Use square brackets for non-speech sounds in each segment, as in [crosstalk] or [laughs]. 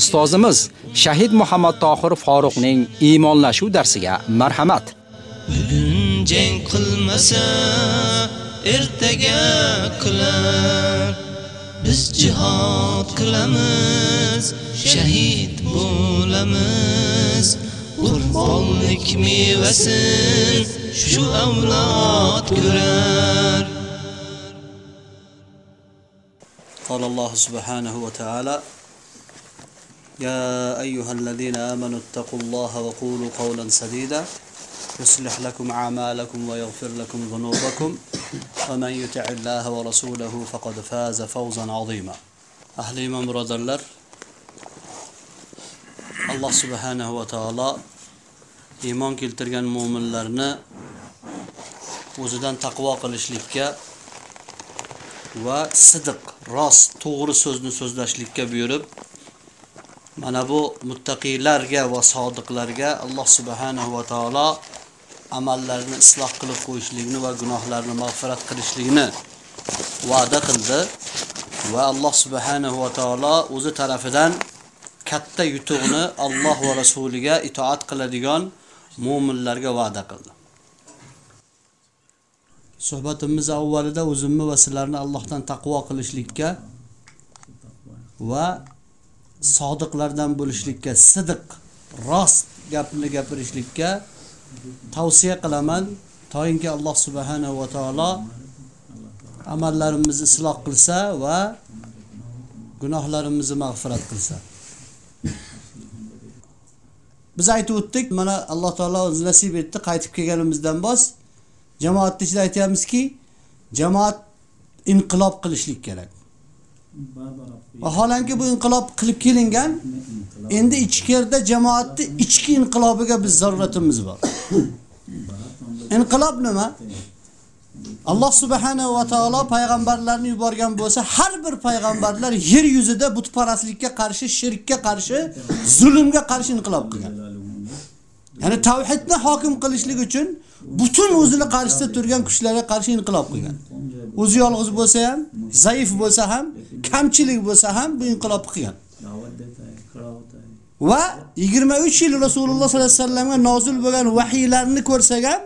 Ustozimiz Shahid Muhammad Tohir Faruqning iymonlashuv darsiga marhamat. Bugun jang qilmasa ertaga qilar biz jihad qilamiz shahid bo'lamiz qurbonlik mevasin shu avlod ko'rar قال الله سبحانه وتعالى يا أيها الذين آمنوا اتقوا الله وقولوا قولا سديدا. يصلح لكم أعمالكم ويغفر لكم ذنوبكم. ومن يطع الله ورسوله فقد فاز فوزا عظيما. أهل إيمان برادرlar alloh subhanahu va taolo iymon keltirgan mo'minlarni o'zidan taqvo qilishlikka va sidiq, rost, to'g'ri so'zni so'zlashlikka buyurib, mana bu muttaqiylarga va sodiqlarga Alloh subhanahu va taolo amallarini isloh qilib qo'yishlikni va gunohlarni mag'firat qilishlikni va'da qildi va Alloh subhanahu va taolo o'zi tarafidan katta yutuqni Alloh va rasuliga itoat qiladigan mu'minlarga va'da qildi. Suhbatimiz avvalida o'zimni va sizlarni Allohdan taqvo qilishlikka va sodiqlardan bo'lishlikka, sidiq, rost gapni gapirishlikka tavsiya qilaman. Toyinki Alloh subhanahu va taolo amallarimizni isloq qilsa va gunohlarimizni mag'firat qilsa. Biz aytib o'tdik, mana Alloh taolo o'zi nasib etdi, qaytib kelganimizdan bos jamoatni ichida aytyapmizki, jamoat inqilob qilishlik kerak. Vaholanki bu inqilob qilib kelingan, endi ichkarida jamoatni ichki inqilobiga biz zaruratimiz bor. Inqilob nima? Alloh subhanahu va taolo payg'ambarlarni yuborgan bo'lsa, har bir payg'ambarlar yer yuzida butparastlikka qarshi, shirkka qarshi, zulmga qarshi inqilob qilgan. Ya'ni tavhidni hokim qilishlik uchun butun o'zini qarshida turgan kuchlarga qarshi inqilob qilgan. O'zi yolg'iz bo'lsa ham, zaif bo'lsa ham, kamchilik bo'lsa ham bu inqilob qilgan. Va 23 yil Rasululloh sollallohu alayhi vasallamga nozil bo'lgan vahiylarni ko'rsak ham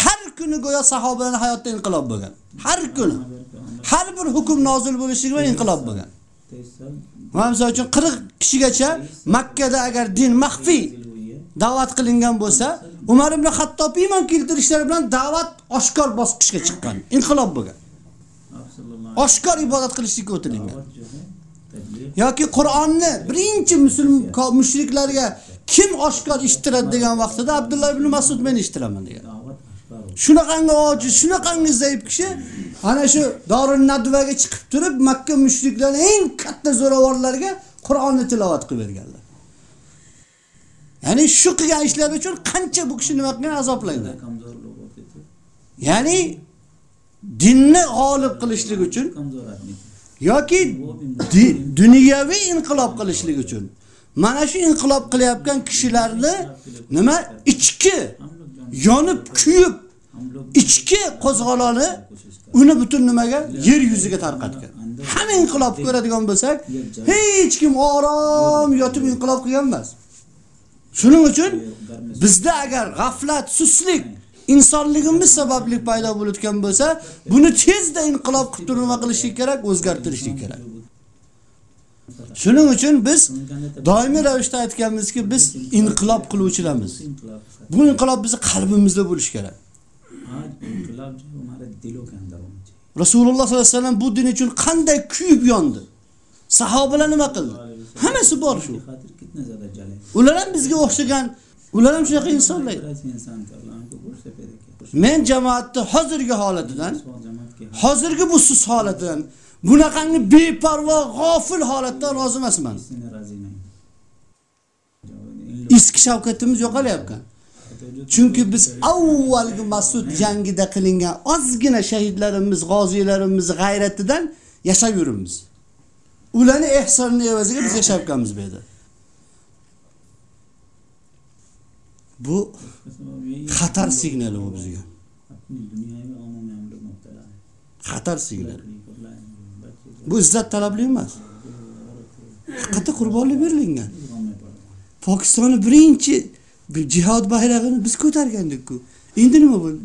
har kuni go'yo sahobalarning hayotida inqilob bo'lgan. Har kuni. Har bir hukm nozil bo'lishiga inqilob bo'lgan. Masalan, misol uchun 40 kishigacha Makka da agar din maxfiy da'vat qilingan bo'lsa, Umar ibn Xattob iymon keltirishlari bilan da'vat oshkor bosqichga chiqqan, inqilob bo'lgan. Oshkor ibodat qilishlikka o'tilingan. yoki Qur'onni birinchi musulmon mushriklarga kim oshkor eshittiradi degan vaqtida Abdulloh ibn Mas'ud men ishtiraman degan. Shunaqangi ojiz, shunaqangi zaif kishi ana shu Dorun Nadvaga chiqib turib Makka mushriklarining eng katta zo'ravorlariga Qur'onni tilovat qilib berganlar. Ya'ni shu qilgan ishlari uchun qancha bu kishi nima qilgan azoblangan. Ya'ni dinni g'olib qilishlik uchun yoki dunyoviy inqilob qilishlik uchun mana shu inqilob qilayotgan kishilarni nima ichki yonib kuyib ichki qo'zg'oloni uni butun nimaga yer yuziga tarqatgan. Hamma inqilob ko'radigan bo'lsak, hech kim orom yotib inqilob qilgan emas. Shuning uchun bizda agar g'aflat, suslik insonligimiz sababli paydo bo'layotgan bo'lsa, buni tezda inqilob qilib turib nima qilish kerak, o'zgartirish kerak. Shuning uchun biz doimiy ravishda aytganmizki, biz inqilob qiluvchilarmiz. Bu inqilob bizning qalbimizda bo'lishi kerak. Rasululloh sollallohu alayhi vasallam bu din uchun qanday kuyib yondi? Sahobalar nima qildi? Hammasi bor shu. Ular ham bizga o'xshagan, ular ham shunaqa insonlar. Men jamoatni hozirgi holatidan, hozirgi bu sus holatidan, bunaqangi beparvo, g'ofil holatdan rozi emasman. Eski shavkatimiz yo'qolyapti. Chunki biz avvalgi Mas'ud jangida qilingan ozgina shahidlarimiz, g'oziylarimiz g'ayratidan yashab yuribmiz. Ularni ehsonini evaziga biz shapkamiz bu yerda. Bu xatar signali bu bizga. Xatar signali. Bu izzat talabli emas. Haqiqatda qurbonlik berilgan. Pokistonni birinchi jihad bayrog'ini biz ko'targandik-ku. Endi nima bo'ldi?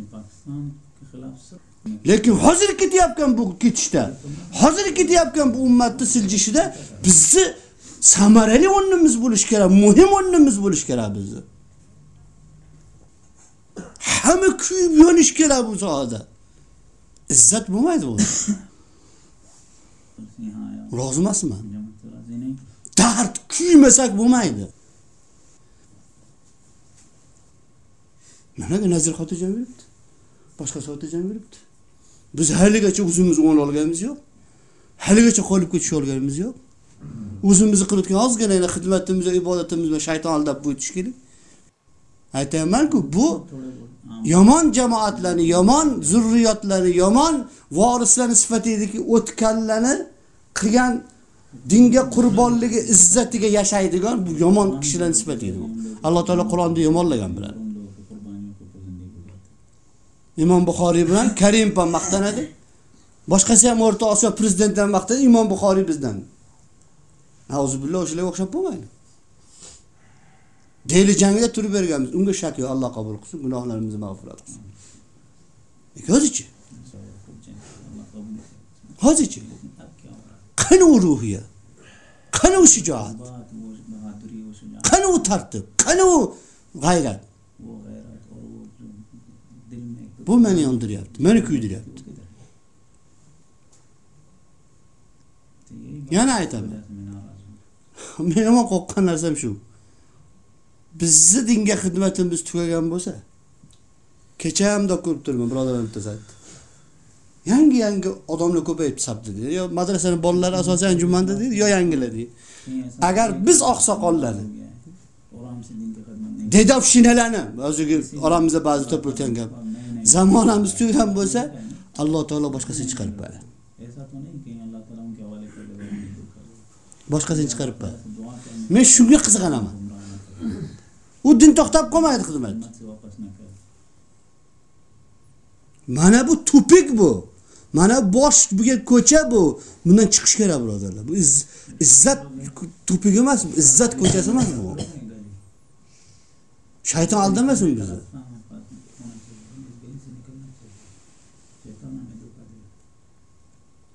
Lekin hozir ketyapgan bu ketishda, hozir ketyapgan bu ummatni siljishida bizni samarali o'rnimiz bo'lish kerak, muhim o'rnimiz bo'lish kerak bizni. Hamma kuyib yonish kerak bu sohada. Izzat bo'lmaydi bu. Rozi emasman. Dard kuymasak bo'lmaydi. Mana Nazir xotirjam yuribdi. Boshqa xotirjam yuribdi. Biz haligacha o'zimiz o'yn olganimiz yo'q. Haligacha qolib ketish olganimiz yo'q. O'zimizni qilayotgan ozgina xizmatimiz ibodatimiz va shayton aldab bo'yitish kerak. Aytamanku bu yomon jamoatlarni, yomon zurriyatlarni, yomon vorislarni sifatidagi o'tkanlarni qilgan dinga qurbonligi, izzatiga yashaydigan bu yomon kishilar sifatidir. Alloh taolo Qur'onda yomonlagan biladi. Imom Buxoriy bilan Karim ham maqtanadi. Boshqasi ham O'rta Osiyo prezidentidan maqtanadi, Imom Buxoriy bizdan. Nauzubillah o'shalarga o'xshab bo'lmaydi. Deyli jangida turib berganmiz. Unga shak yo'q, Alloh qabul qilsin, gunohlarimizni mag'firat qilsin. E, Hozirchi? Hozirchi? Qani u ruhiya? Qani u shijoat? Qani u tartib? Qani u g'ayrat? Bu meni yondiryapti, meni kuydiryapti. Yana aytaman. [laughs] Men yomon qo'rqqan narsam shu. Bizni dinga xizmatimiz tugagan bo'lsa, kecha ham ko'rib turman, birodarim aytdi. Yangi yangi odamlar ko'payib sapdi dedi. Yo madrasaning bolalari asosan jumanda dedi, yo yangilar dedi. Agar biz oqsoqollarni dedab shinalarni o'ziga oramizda ba'zi to'pilgan gap. Zamonamiz tugan bo'lsa, Alloh taolo boshqasini chiqarib qo'yadi. Boshqasini chiqarib qo'yadi. Men shunga qiziqanaman. U din to'xtab qolmaydi xizmat. Mana bu tupik bu. Mana bosh buga ko'cha bu. Bundan chiqish kerak birodarlar. Bu izzat tupigi emas, izzat ko'chasi emas bu. Shayton aldamasin bizni.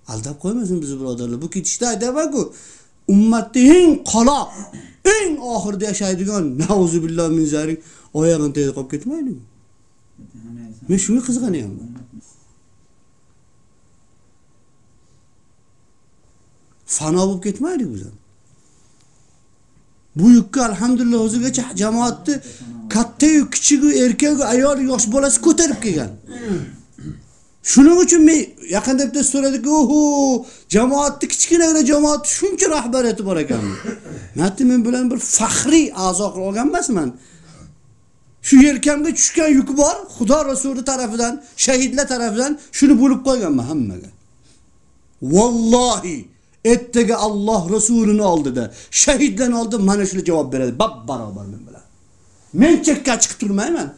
Aldab qo'ymasin bizni birodarlar. Bu ketishda aytaman-ku, ummatni eng qoloq, eng oxirida yashaydigan nauzu billah min zarik oyog'ini tegib qolib ketmaydi. Men shunga qiziqanyapman. Fano bo'lib ketmaydi biz. Bu yukka alhamdulillah o'zigacha jamoatni katta-yu, kichigi, erkagi, ayol, yosh bolasi ko'tarib kelgan. Shuning uchun men yaqinda bitta so'radik, "Oho, jamoatni kichkinagina jamoat shuncha rahbariyati bor ekanmi?" man aytdim, men bilan bir faxriy a'zo qilib olgan emasman. Shu yelkamga tushgan yuk bor, Xudo rasuli tarafidan, shahidlar tarafidan shuni bo'lib qo'yganman hammaga. Vallohi ertaga Alloh rasulini oldida, shahidlarni oldida mana shuni javob beradi, bab barobar men bilan. Men chekka chiqib turmayman.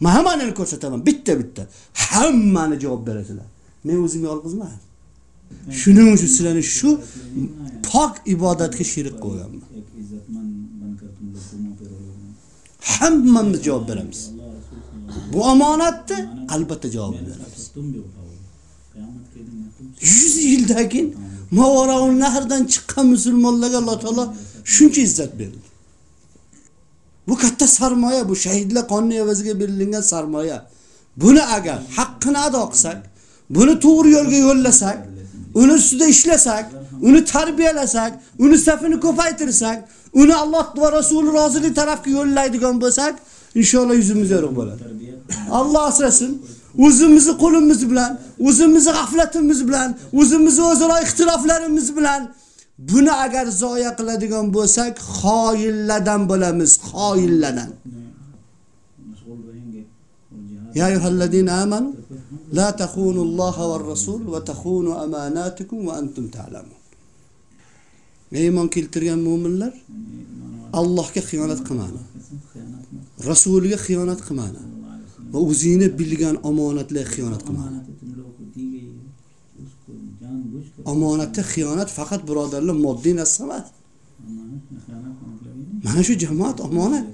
Men ko'rsataman, bitta-bitta. Hammani javob berasizlar. Men o'zim yolg'izman. Shuning uchun sizlarni shu pok ibodatga shirik qo'yganman. Hammamiz javob beramiz. Bu omonatni albatta javob beramiz. 100 yildan keyin Mavaraun nahrdan chiqqan musulmonlarga Alloh taolo shuncha izzat berdi. Bu katta sarmoya, bu shahidlar qonni evaziga berilgan sarmoya. Buni agar haqqini ado qilsak, buni to'g'ri yo'lga yo'llasak, uni ustida ishlasak, uni tarbiyalasak, uni safini ko'paytirsak, uni Alloh va Rasuli roziligi tarafga yo'llaydigan bo'lsak, inshaalloh yuzimiz yorug' bo'ladi. Alloh asrasin. O'zimizni qo'limiz bilan, o'zimizni g'aflatimiz bilan, o'zimizni o'zaro ixtiloflarimiz bilan Buni agar zoya qiladigan bo'lsak, xoyillardan bo'lamiz, xoyillardan. Ya ayyuhallazina amanu la takhunu Alloha va rasul va takhunu amanatukum va antum ta'lamun. Meymon keltirgan mu'minlar Allohga xiyonat qilmaydi. Rasuliga xiyonat qilmaydi. Va o'zingni bilgan omonatlarga xiyonat qilmaydi. Omonatga xiyonat faqat birodarlar moddiy narsa emas. Mana shu jamoat omonat.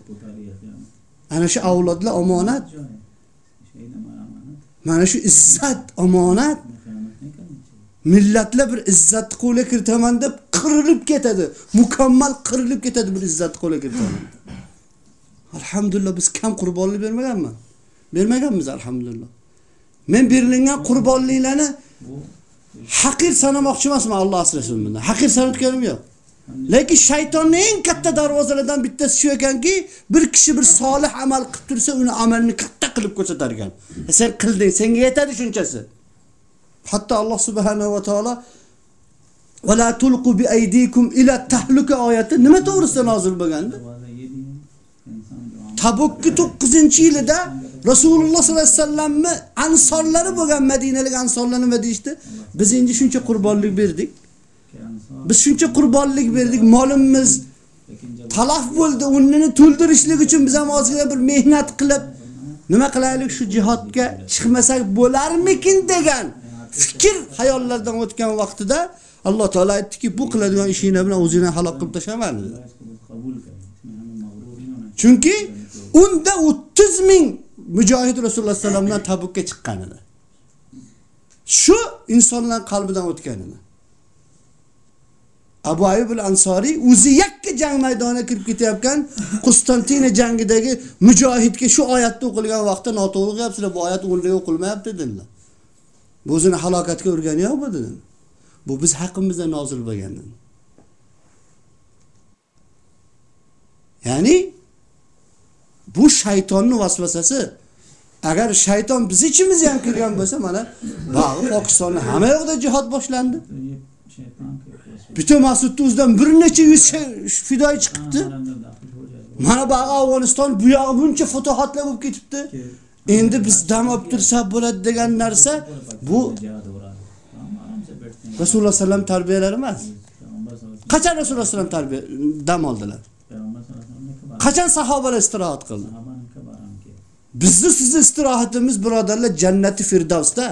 Ana shu avlodlar omonat. Mana shu izzat omonat. Millatlar bir izzatni qo'lga kiritaman deb qirilib ketadi. Mukammal qirilib ketadi bir izzatni qo'lga kiritaman. Alhamdulillah biz kam qurbonlik bermaganman. Bermaganmiz alhamdulillah. Men berilgan qurbonliklarni haqir sanamoqchi emasman Alloh asrasin bundan. Haqir sanatganim yo'q. Lekin shaytonning eng katta darvozalaridan bittasi shu ekanki, bir kishi bir solih amal qilib tursa, uni amalini katta qilib ko'rsatar ekan. E sen qilding, senga yetadi shunchasi. Hatto Alloh subhanahu va taolo va la tulqu bi aydikum ila tahluka oyati nima to'g'risida nozil bo'lgandi? Tabukki 9-yilida Rasululloh sollallohu alayhi vasallamni ansorlari bo'lgan Madinalik ansorlar nima deydi? Biz endi shuncha qurbonlik berdik. Biz shuncha qurbonlik berdik, molimiz talaf bo'ldi, unini to'ldirishlik uchun biz ham ozgina bir mehnat qilib nima qilaylik shu jihodga chiqmasak bo'larmikin degan fikr hayollardan o'tgan vaqtida Alloh taolo aytdiki, bu qiladigan ishinglar bilan o'zingni halok qilib tashlaman dedi. Chunki unda 30 ming mujohid Rasululloh sallamdan Tabukka chiqqan edi. Shu insonlar qalbidan o'tganini. Abu Ayyub al ansoriy o'zi yakka jang maydoniga kirib ketayotgan qustantina jangidagi mujohidga shu oyatni o'qilgan vaqtda noto'g'ri qilyapsizlar, bu oyat o'nliga o'qilmayapti dedilar. Bu o'zini halokatga urgani bu dedim Bu biz haqimizda nozil bo'lgan. Ya'ni bu shaytonning vasvasasi. Agar shayton biz ichimizga ham kirgan bo'lsa, mana bog'i Pokistonda hamma yoqda jihad boshlandi. Butun Masudni o'zidan bir necha yuz fidoi chiqibdi. Mana bog'i Afg'oniston bu yog'i buncha futuhatlar bo'lib ketibdi. Endi biz dam olib tursak bo'ladi degan narsa bu Rasululloh sallam tarbiyalari emas. Qachon Rasululloh sallam tarbiya dam oldilar? Qachon sahobalar istirohat qildi? Bizni sizni istirohatimiz birodarlar jannati firdavsda.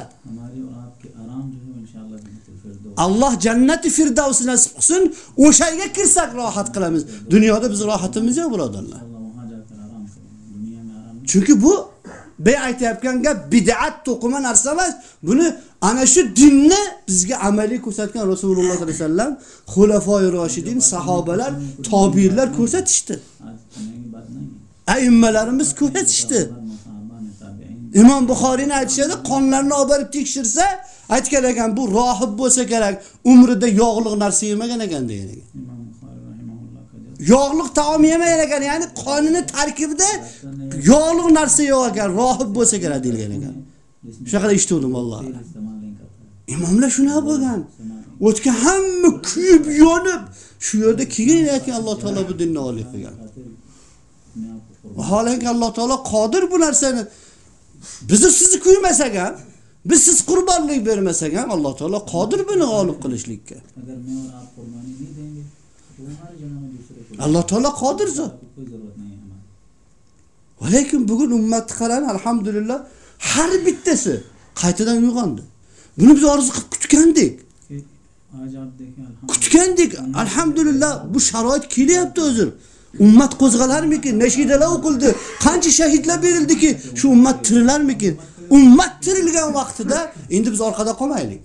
Alloh jannati firdavs nasib qilsin, o'sha yerga kirsak rohat qilamiz. Dunyoda biz rohatimiz yo'q birodarlar. Chunki bu bey aytayotgan gap bid'at to'qima narsa emas. Buni ana shu dinni bizga amaliy ko'rsatgan Rasululloh sollallohu alayhi vasallam, xulafoi roshidin, sahobalar, tobiinlar ko'rsatishdi. Aimmalarimiz ko'rsatishdi. Imom Buxoriyni aytishadi, qonlarni olib borib tekshirsa, aytgan ekan, bu rohib bo'lsa kerak, umrida yog'liq narsa yemagan ekan degan ekan. Yog'liq taom yemagan ekan, ya'ni qonini tarkibida yog'liq narsa yo'q ekan, rohib bo'lsa kerak degan ekan. Shunaqa eshitdim vallahi. Imomlar shunaqa bo'lgan. O'tgan hamma kuyib, yonib, shu yerda keyin aytgan Alloh taolo bu dinni olib qilgan. Vaholanki Alloh taolo qodir bu narsani bizni sizni kuymasak ham, biz siz qurbonlik bermasak ham Alloh taolo qodir buni g'olib qilishlikka. Alloh taolo qodir zot. Lekin bugun ummatni qarang, alhamdulillah, har bittasi qaytadan uyg'ondi. Buni biz orzu qilib kutgandik. Kutgandik. Alhamdulillah bu sharoit kelyapti o'zir. Ummat qo'zg'alarmikin? Nashidalar o'qildi. Qancha shahidlar berildiki, shu ummat tirilarmikin? Ummat tirilgan vaqtida endi biz orqada qolmaylik.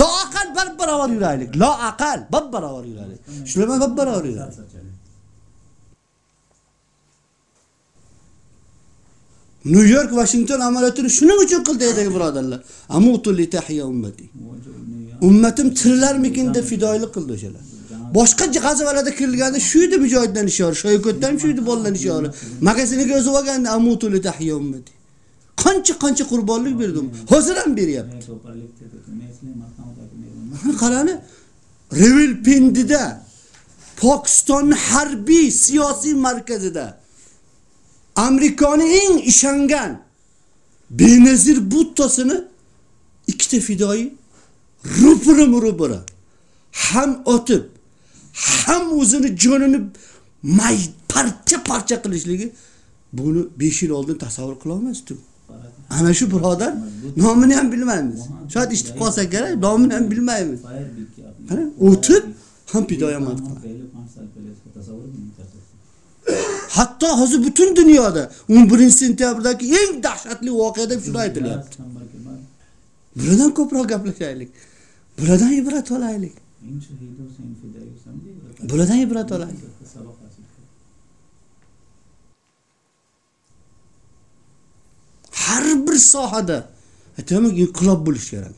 Loaqal bir barobar yuraylik. loaqal bir barobar yuraylik. Shular bir barobar yuraylik. New York, Washington amaliyotini shuning uchun qildi edi birodarlar. Amutu li tahya ummati. Ummatim tirilarmikin deb fidoilik qildi o'shalar. Boshqa g'azavalarda kirilganda shu edi mujohiddan ishora, ham shu edi bolalar ishori Magaziniga yozib olganda amutu li tahya ummati. Qancha qancha qurbonlik berdim. Hozir ham beryapti. Qarani, Rawalpindida Pokistonning harbiy siyosiy markazida Amerikaning eng ishongan benazir buttasini ikkita fidoi rupura murubura ham otib ham o'zini jonini may parcha parcha qilishligi buni 5 yil oldin tasavvur qila olmasdim. Ana shu birodar nomini ham bilmaymiz. Shoyat eshitib qolsak kerak, nomini ham bilmaymiz. Qara, o'tib ham pidoyamat qiladi. Hatto hozir butun dunyoda 11 sentyabrdagi eng dahshatli voqea deb shuni aytilyapti. Buradan ko'proq gaplashaylik. Buradan ibrat olaylik. Buradan ibrat olaylik. Har bir sohada aytaman inqilob bo'lish kerak.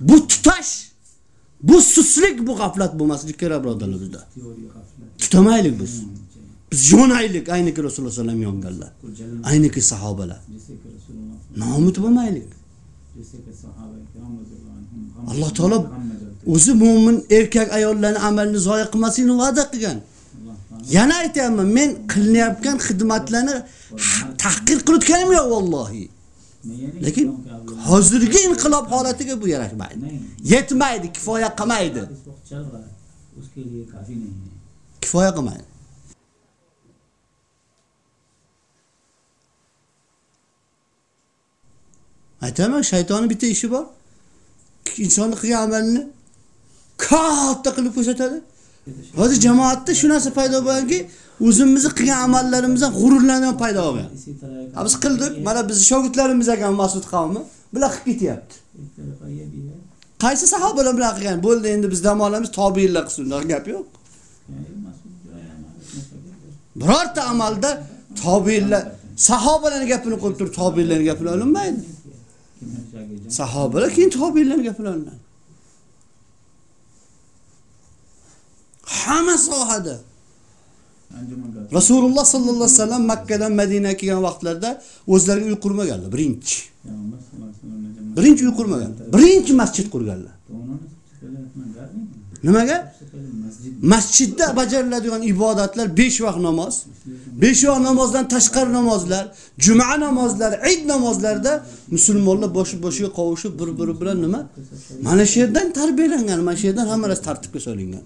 Bu tutash, bu suslik, bu g'aflat bo'lmasligi kerak birodarlar bizda. Tutamaylik biz. Biz yonaylik, ayniki Rasululloh sallam yonganlar. Ayniki sahobalar. Nomut bo'lmaylik. Alloh taolo o'zi mu'min erkak ayollarni amalini zoya qilmaslikni va'da qilgan. Yana aytayapman, men qilinayotgan xizmatlarni tahqir qilayotganim yo'q vallohi. Lekin hozirgi inqilob holatiga bu yarashmaydi. Yetmaydi, kifoya qilmaydi. Kifoya qilmaydi. Aytaman, shaytonning bitta ishi bor. Insonni qilgan amalini katta qilib ko'rsatadi. Hozir jamoatda shu narsa paydo bo'lganki, o'zimizni qilgan amallarimizdan g'ururlangan paydo bo'lgan. Biz qildik, mana bizni shogirdlarimiz ekan Mas'ud qavmi, bular qilib ketyapti. Qaysi sahobalar bilan qilgan? Bo'ldi, endi biz dam olamiz, tobiinlar qilsin, gap yo'q. Birorta amalda tobiinlar sahobalarning gapini qo'yib turib tobiinlarning gapini olinmaydi. Sahobalar keyin tobiinlarning gapini olinadi. Hamma sohada Rasululloh sallallohu alayhi vasallam Makka dan Madinaga kelgan vaqtlarda o'zlariga uy qurmaganlar, birinchi. Birinchi uy qurmagan. Birinchi masjid qurganlar. Nimaga? Masjidda bajariladigan ibodatlar 5 vaqt namoz, 5 vaqt namozdan tashqari namozlar, juma namozlari, Eid namozlarida musulmonlar boshi-boshiga qovushib bir-biri bilan nima? Mana shu yerdan tarbiyalangan, mana shu yerdan hamma narsa tartibga solingan.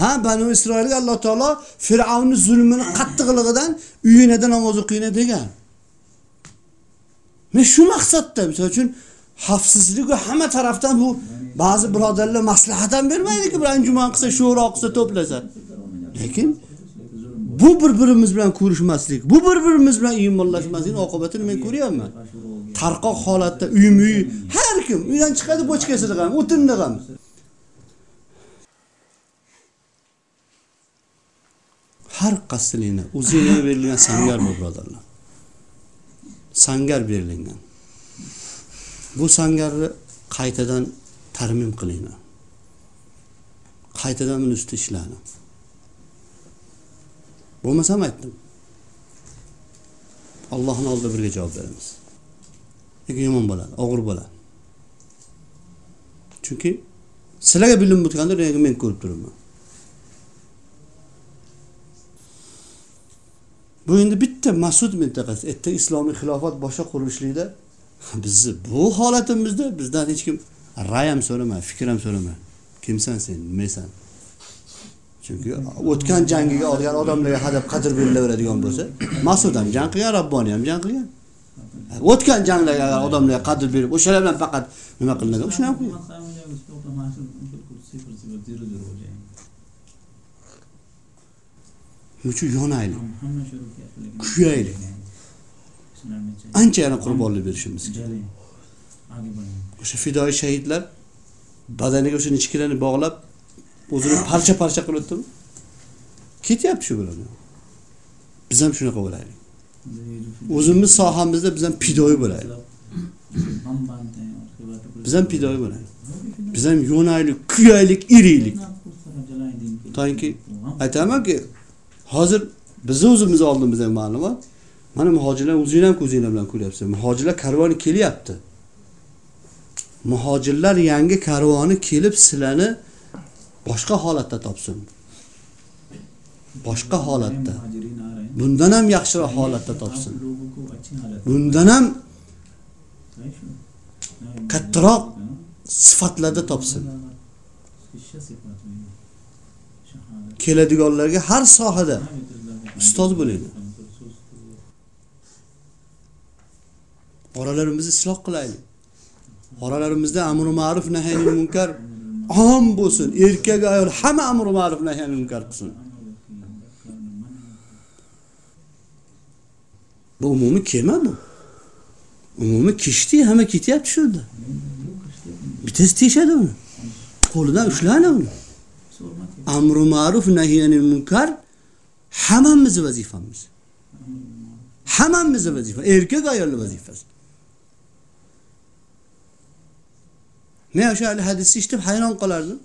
Ha, Banu Isroilga Alloh taolo Fir'avnning zulmini qattiqligidan uyinada namoz o'qiyna degan. Men shu maqsadda, misol uchun xavfsizlik va hamma tarafdan bu ba'zi birodarlar maslahat ham bermaydi-ku, bir anjuman qilsa, shura qilsa, to'plasa. Lekin bu bir-birimiz bilan ko'rishmaslik, bu bir-birimiz bilan iymonlashmaslikning oqibatini men ko'ryapman. Tarqoq holatda uyim-uy, har kim uydan chiqadi bochkasida ham, o'tinda ham. Har qaslini o'ziga berilgan sangar bu birodarlar. Sangar berilgan. Bu sangarni qaytadan tarmim qilinglar. Qaytadan uni ustida ishlanglar Bo'lmasam aytdim. Allohning oldida birga javob beramiz. Lekin yomon bo'ladi, og'ir bo'ladi. Chunki sizlarga bilinib o'tgandir, men ko'rib turibman. Bu endi bitta Mas'ud mintaqasi, erta islomiy xilofat boshqa qurilishlikda bizni bu holatimizda bizdan hech kim ra'y ham so'rama, fikr ham so'rama. Kimsan sen, nimasan? Chunki o'tgan jangiga olgan odamlarga hadab qadr berilaveradigan bo'lsa, Mas'ud ham jang qilgan, Rabboni ham jang qilgan. O'tgan janglarga odamlarga qadr berib, o'shalar bilan faqat nima qilinadi, shuni ham qilgan. Muchu yonaylik, kuyaylik. Ancha yana qurbonlik berishimiz kerak. O'sha fidoi shahidlar badaniga o'sha ichkilarni bog'lab o'zini parcha-parcha qilib turib ketyapti shu bilan. Biz ham shunaqa bo'laylik. O'zimiz sohamizda biz ham fidoi bo'laylik. Biz ham fidoi bo'laylik. Biz ham yo'naylik, kuyaylik, iriylik. To'yinki aytamanki, hozir bizni o'zimiz oldimizda ma'lumot. Mana muhojirlar o'zinglar ham ko'zinglar bilan ko'ryapsiz. Muhojirlar karvoni kelyapti. Muhojirlar yangi karvoni kelib sizlarni boshqa holatda topsin. boshqa holatda bundan ham yaxshiroq holatda topsin bundan ham kattaroq sifatlarda topsin keladiganlarga har sohada ustoz bo'laylik oralarimizni isloh qilaylik. Oralarimizda amri ma'ruf nahyonil munkar om bo'lsin. Erkak ayol hamma amri ma'ruf nahyonil munkar qilsin. Bu umumiy kema bu. Umumiy kishdi hamma ketyapti shu yerda bittasi teshadi uni. Qo'lidan ushlani uni. Amru ma'ruf nahyonil munkar hammamiz vazifamiz Hammamiz vazifa erkak ayolning vazifasi men o'sha hadisni eshitib hayron qolardim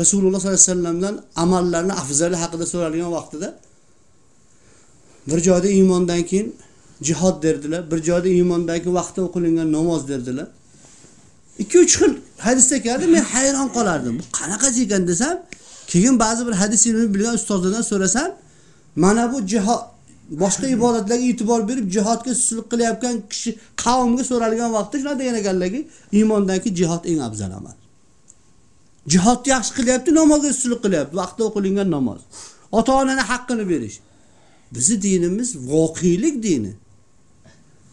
rasululloh sollallohu alayhi vasallamdan amallarni afzali haqida so'ralgan vaqtida bir joyda iymondan keyin jihod derdilar bir joyda iymondan keyin vaqtda o'qilingan namoz derdilar ikki uch xil hadisda keldi men hayron qolardim bu qanaqa ekan desam keyin ba'zi bir hadis ilmini bilgan ustozlardan so'rasam mana bu jihod boshqa ibodatlarga e'tibor berib jihodga suslik qilayotgan kishi qavmga so'ralgan vaqtda shunaqa degan ekanlarki iymondan keyin jihod eng afzal amal. Jihodni yaxshi qilyapti namozga suslik qilyapti. Vaqtida o'qilingan namoz. Ota onani haqqini berish. Bizni dinimiz voqelik dini.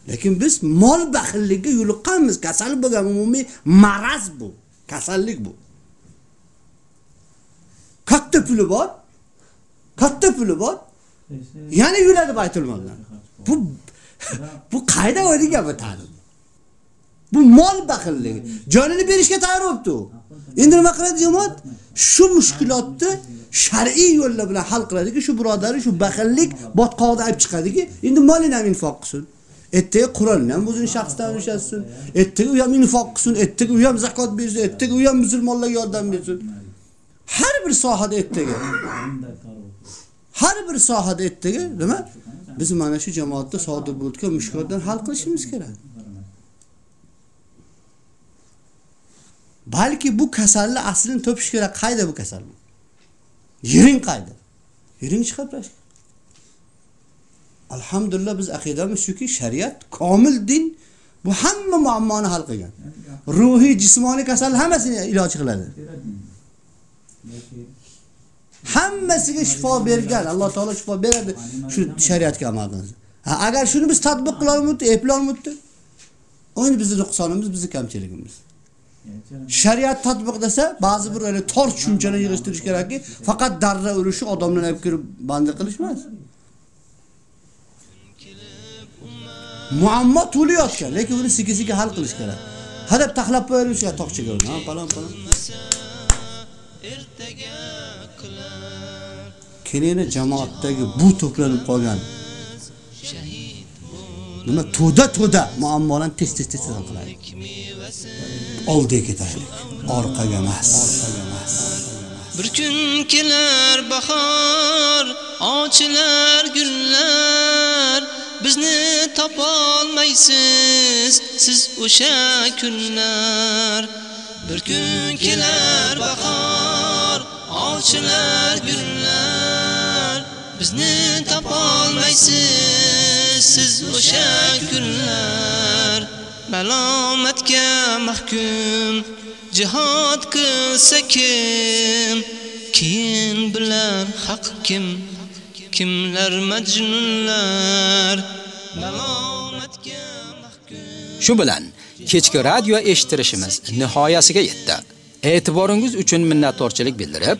Lekin biz mol baxilligiga yo'liqqanmiz. Kasal bo'lgan umumiy maraz bu. Kasallik bu. Katta puli bor katta puli bor. Yana yuradi baytul moldan. Bu [laughs] bu qayda o'ylagan gapi ta'lim. Bu mol baxilligi jonini berishga tayyor bo'libdi u. Endi nima qiladi jamoat? Shu mushkulotni shar'iy yo'llar bilan hal qiladiki shu birodari shu baxillik botqoqda olib chiqadiki endi molini ham infoq qilsin. Ertaga Qur'onni ham o'zini shaxsdan ushlasin. ertaga u ham infoq qilsin. Ertaga u ham zakot bersin. Ertaga u ham musulmonlarga yordam bersin. Har bir sohada ertaga har bir sohada ertaga nima? Biz mana shu jamoatda sodir bo'layotgan mushkulotlarni hal qilishimiz kerak. Balki bu kasalni aslini topish kerak qayda bu kasalni yering qayda? Yering chiqarib tashlash alhamdulillah biz aqidamiz shuki shariat komil din bu hamma muammoni hal qilgan. Ruhiy jismoniy kasal hammasini iloji qiladi. Hammasiga shifo bergan alloh taolo shifo beradi shu shariatga amal qilsa ha agar shuni biz tatbiq qila olmaydi eplay olmaydi endi bizni nuqsonimiz bizni kamchiligimiz. Shariat tatbiq desa ba'zi bir o'ylay tor tushunchalar yig'ishtirish kerakki faqat darra urishi odamlarni olib kirib bandi qilish emas muammo to'layotgan lekin uni sekin sekin hal qilish kerak. Hadab taxlab qo'yilishi tokchaga ha palon palon. Ertaga qilar. Kelini jamoatdagi bu to'planib qolgan. Nima to'da to'da. Muammolarni tez tez tez hal qilaylik oldiga ketaylik. Orqaga emas. Orqaga emas. Bir kun kelar bahor ochilar gullar. Bizni topolmaysiz siz o'sha kunlar. Bir kun kelar bahor ochilar gullar bizni topolmaysiz siz o'sha kunlar malomatga mahkum jihad qilsa kim? Keyin bilar haq kim? Kimlar majnunlar? Malomatga mahkum. Shu bilan kechki radio eshittirishimiz nihoyasiga yetdi. E'tiboringiz uchun minnatdorchilik bildirib,